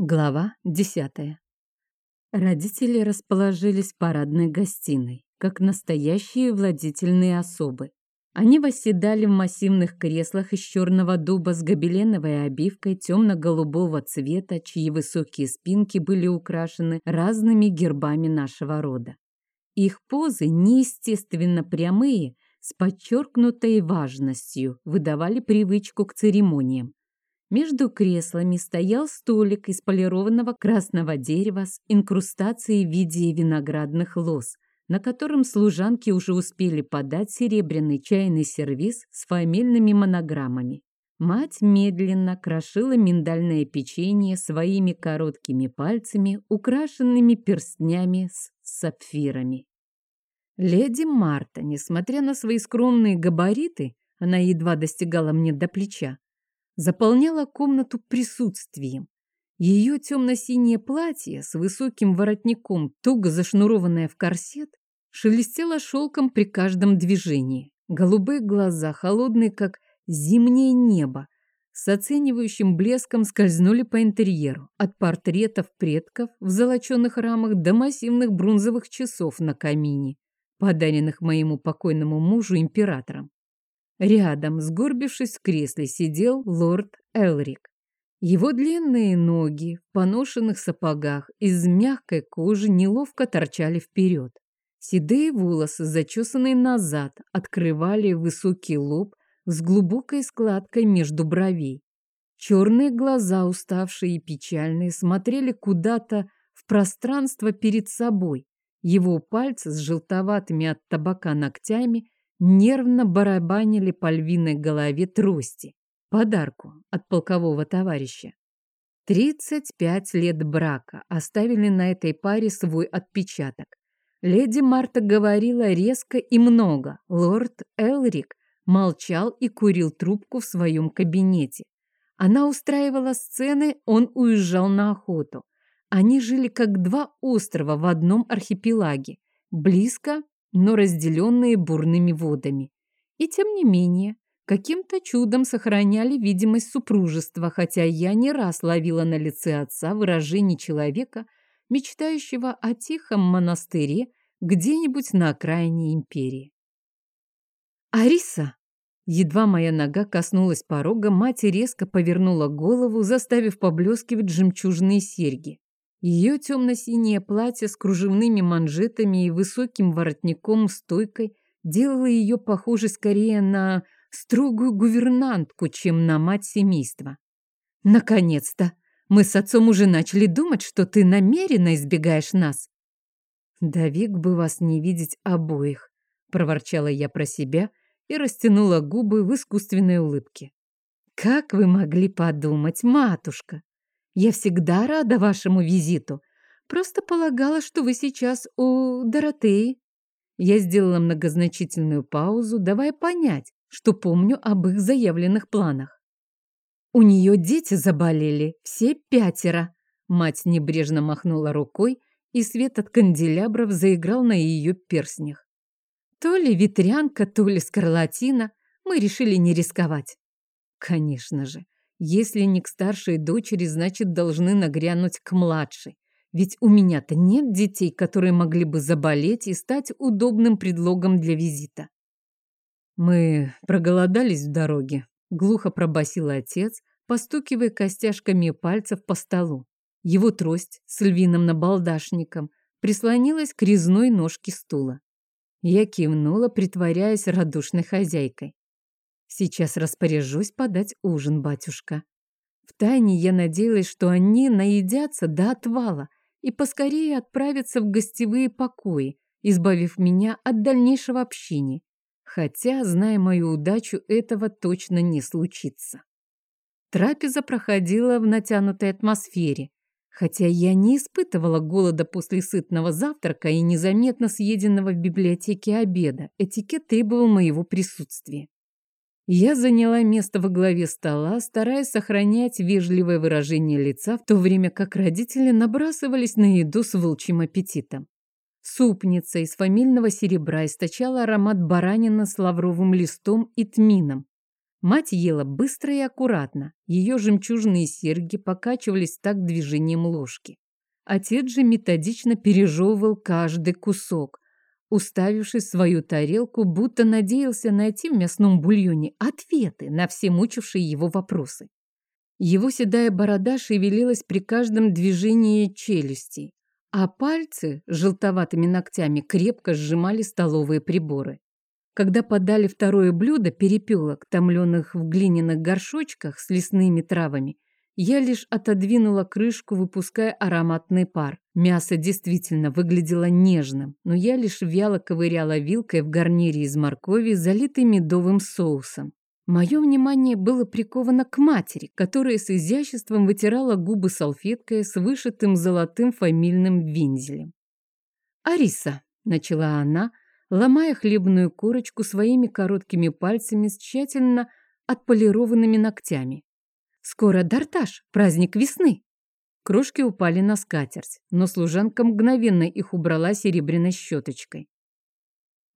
Глава десятая. Родители расположились в парадной гостиной, как настоящие владительные особы. Они восседали в массивных креслах из черного дуба с гобеленовой обивкой темно-голубого цвета, чьи высокие спинки были украшены разными гербами нашего рода. Их позы, неестественно прямые, с подчеркнутой важностью, выдавали привычку к церемониям. Между креслами стоял столик из полированного красного дерева с инкрустацией в виде виноградных лоз, на котором служанки уже успели подать серебряный чайный сервиз с фамильными монограммами. Мать медленно крошила миндальное печенье своими короткими пальцами, украшенными перстнями с сапфирами. Леди Марта, несмотря на свои скромные габариты, она едва достигала мне до плеча, заполняла комнату присутствием. Ее темно-синее платье с высоким воротником, туго зашнурованное в корсет, шелестело шелком при каждом движении. Голубые глаза, холодные, как зимнее небо, с оценивающим блеском скользнули по интерьеру, от портретов предков в золоченных рамах до массивных бронзовых часов на камине, подаренных моему покойному мужу императором. Рядом, сгорбившись в кресле, сидел лорд Элрик. Его длинные ноги в поношенных сапогах из мягкой кожи неловко торчали вперед. Седые волосы, зачесанные назад, открывали высокий лоб с глубокой складкой между бровей. Черные глаза, уставшие и печальные, смотрели куда-то в пространство перед собой. Его пальцы с желтоватыми от табака ногтями нервно барабанили по львиной голове трости, подарку от полкового товарища. 35 лет брака оставили на этой паре свой отпечаток. Леди Марта говорила резко и много. Лорд Элрик молчал и курил трубку в своем кабинете. Она устраивала сцены, он уезжал на охоту. Они жили как два острова в одном архипелаге, близко но разделенные бурными водами. И тем не менее, каким-то чудом сохраняли видимость супружества, хотя я не раз ловила на лице отца выражение человека, мечтающего о тихом монастыре где-нибудь на окраине империи. «Ариса!» Едва моя нога коснулась порога, мать резко повернула голову, заставив поблескивать жемчужные серьги. Ее темно-синее платье с кружевными манжетами и высоким воротником-стойкой делало ее похожей скорее на строгую гувернантку, чем на мать семейства. «Наконец-то! Мы с отцом уже начали думать, что ты намеренно избегаешь нас!» «Да век бы вас не видеть обоих!» — проворчала я про себя и растянула губы в искусственной улыбке. «Как вы могли подумать, матушка?» Я всегда рада вашему визиту. Просто полагала, что вы сейчас у Доротеи. Я сделала многозначительную паузу, давая понять, что помню об их заявленных планах. У нее дети заболели, все пятеро. Мать небрежно махнула рукой, и свет от канделябров заиграл на ее перстнях. То ли ветрянка, то ли скарлатина. Мы решили не рисковать. Конечно же, если не к старшей дочери, значит, должны нагрянуть к младшей. Ведь у меня-то нет детей, которые могли бы заболеть и стать удобным предлогом для визита. Мы проголодались в дороге, глухо пробасил отец, постукивая костяшками пальцев по столу. Его трость с львиным набалдашником прислонилась к резной ножке стула. Я кивнула, притворяясь радушной хозяйкой. Сейчас распоряжусь подать ужин, батюшка. Втайне я надеялась, что они наедятся до отвала и поскорее отправятся в гостевые покои, избавив меня от дальнейшего общения. Хотя, зная мою удачу, этого точно не случится. Трапеза проходила в натянутой атмосфере, хотя я не испытывала голода после сытного завтрака и незаметно съеденного в библиотеке обеда. Этикет требовал моего присутствия. Я заняла место во главе стола, стараясь сохранять вежливое выражение лица, в то время как родители набрасывались на еду с волчьим аппетитом. Супница из фамильного серебра источала аромат баранина с лавровым листом и тмином. Мать ела быстро и аккуратно. Ее жемчужные серьги покачивались так движением ложки. Отец же методично пережевывал каждый кусок, уставившись в свою тарелку, будто надеялся найти в мясном бульоне ответы на все мучившие его вопросы. Его седая борода шевелилась при каждом движении челюстей, а пальцы желтоватыми ногтями крепко сжимали столовые приборы. Когда подали второе блюдо перепелок, томленных в глиняных горшочках с лесными травами, я лишь отодвинула крышку, выпуская ароматный пар. Мясо действительно выглядело нежным, но я лишь вяло ковыряла вилкой в гарнире из моркови, залитой медовым соусом. Мое внимание было приковано к матери, которая с изяществом вытирала губы салфеткой с вышитым золотым фамильным вензелем. «Ариса», — начала она, — ломая хлебную корочку своими короткими пальцами с тщательно отполированными ногтями. «Скоро Дарташ, праздник весны!» Крошки упали на скатерть, но служанка мгновенно их убрала серебряной щеточкой.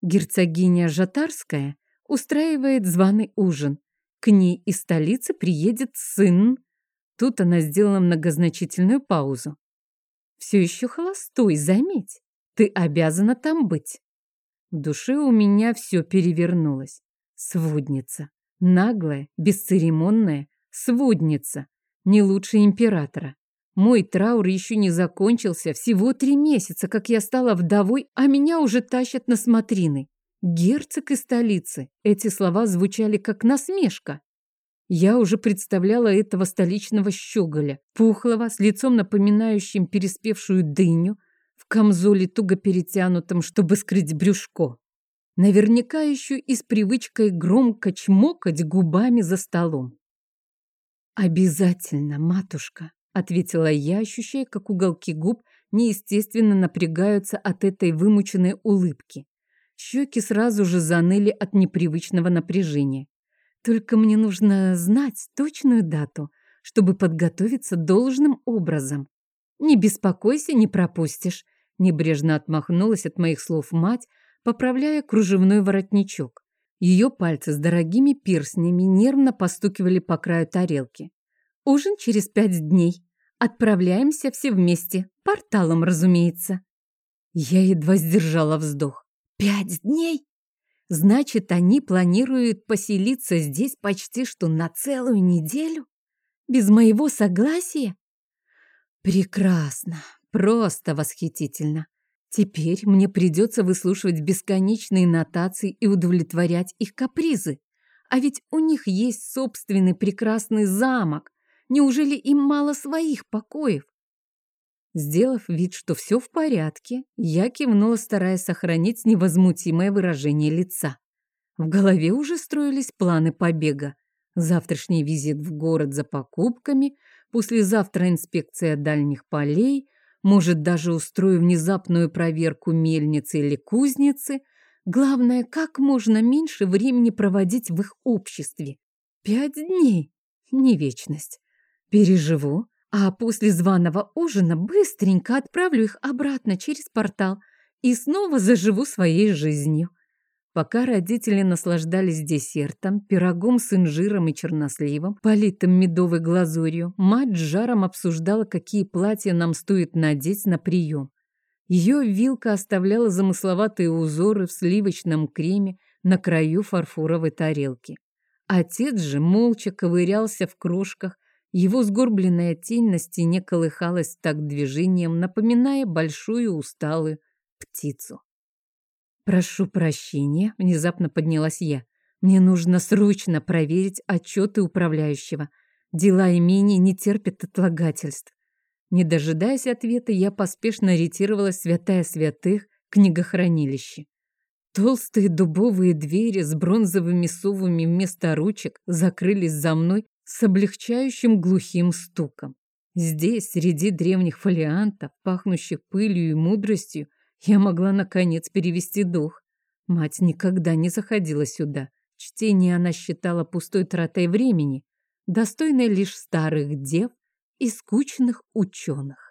Герцогиня Жатарская устраивает званый ужин. К ней из столицы приедет сын. Тут она сделала многозначительную паузу. «Все еще холостой, заметь. Ты обязана там быть». В душе у меня все перевернулось. Сводница. Наглая, бесцеремонная, сводница. Не лучше императора. Мой траур еще не закончился. Всего три месяца, как я стала вдовой, а меня уже тащат на смотрины. Герцог из столицы. Эти слова звучали как насмешка. Я уже представляла этого столичного щеголя, пухлого, с лицом напоминающим переспевшую дыню, в камзоле туго перетянутом, чтобы скрыть брюшко. Наверняка еще и с привычкой громко чмокать губами за столом. «Обязательно, матушка», — ответила я, ощущая, как уголки губ неестественно напрягаются от этой вымученной улыбки. Щеки сразу же заныли от непривычного напряжения. Только мне нужно знать точную дату, чтобы подготовиться должным образом. Не беспокойся, не пропустишь. Небрежно отмахнулась от моих слов мать, поправляя кружевной воротничок. Ее пальцы с дорогими перстнями нервно постукивали по краю тарелки. «Ужин через пять дней. Отправляемся все вместе. Порталом, разумеется». Я едва сдержала вздох. «Пять дней? Значит, они планируют поселиться здесь почти что на целую неделю? Без моего согласия?» «Прекрасно. Просто восхитительно. Теперь мне придется выслушивать бесконечные нотации и удовлетворять их капризы. А ведь у них есть собственный прекрасный замок. Неужели им мало своих покоев? Сделав вид, что все в порядке, я кивнула, стараясь сохранить невозмутимое выражение лица. В голове уже строились планы побега. Завтрашний визит в город за покупками, послезавтра инспекция дальних полей, может, даже устрою внезапную проверку мельницы или кузницы. Главное, как можно меньше времени проводить в их обществе. Пять дней. Не вечность. Переживу, а после званого ужина быстренько отправлю их обратно через портал и снова заживу своей жизнью. Пока родители наслаждались десертом, пирогом с инжиром и черносливом, политым медовой глазурью, мать с жаром обсуждала, какие платья нам стоит надеть на прием. Ее вилка оставляла замысловатые узоры в сливочном креме на краю фарфоровой тарелки. Отец же молча ковырялся в крошках, его сгорбленная тень на стене колыхалась так движением, напоминая большую усталую птицу. «Прошу прощения», — внезапно поднялась я. «Мне нужно срочно проверить отчеты управляющего. Дела имени не терпят отлагательств». Не дожидаясь ответа, я поспешно ретировалась святая святых книгохранилище. Толстые дубовые двери с бронзовыми совами вместо ручек закрылись за мной с облегчающим глухим стуком. Здесь, среди древних фолиантов, пахнущих пылью и мудростью, я могла, наконец, перевести дух. Мать никогда не заходила сюда. Чтение она считала пустой тратой времени, достойной лишь старых дев и скучных ученых.